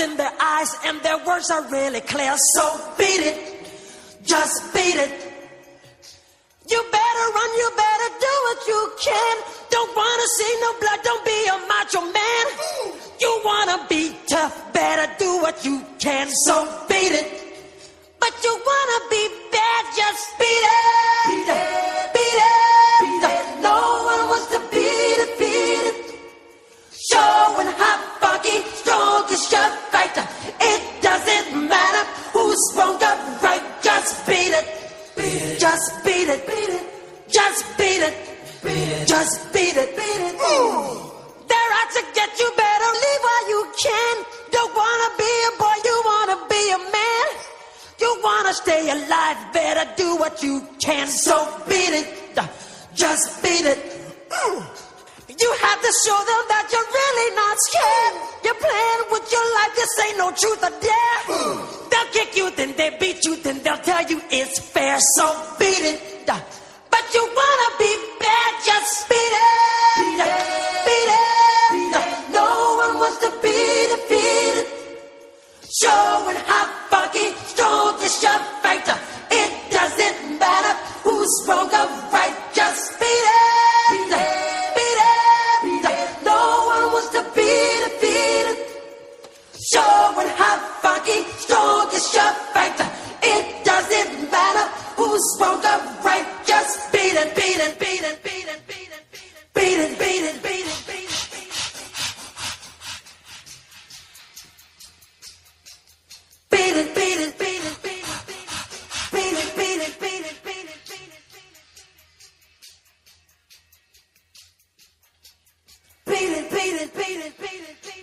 in their eyes, and their words are really clear. So beat it, just beat it. You better run, you better do what you can. Don't wanna see no blood, don't be a macho man. You wanna be tough, better do what you can. So beat it. But you wanna be bad, just beat it. Just beat it, beat it. Ooh. They're out to get you, better leave while you can. Don't wanna be a boy, you wanna be a man. You wanna stay alive, better do what you can. So beat it, just beat it. Ooh. You have to show them that you're really not scared. You're playing with your life, this ain't no truth or dare. They'll kick you, then they beat you, then they'll tell you it's fair. So beat it. But you wanna It doesn't matter who's wrong or right, just beat it, beat it, beat it, beat it, beat it, beat it, beat it, beat it. Beat it, beat it, beat it, beat it, beat it, beat it, beat it, beat it, beat it, beat it, beat it, beat it, beat it, beat it, beat it.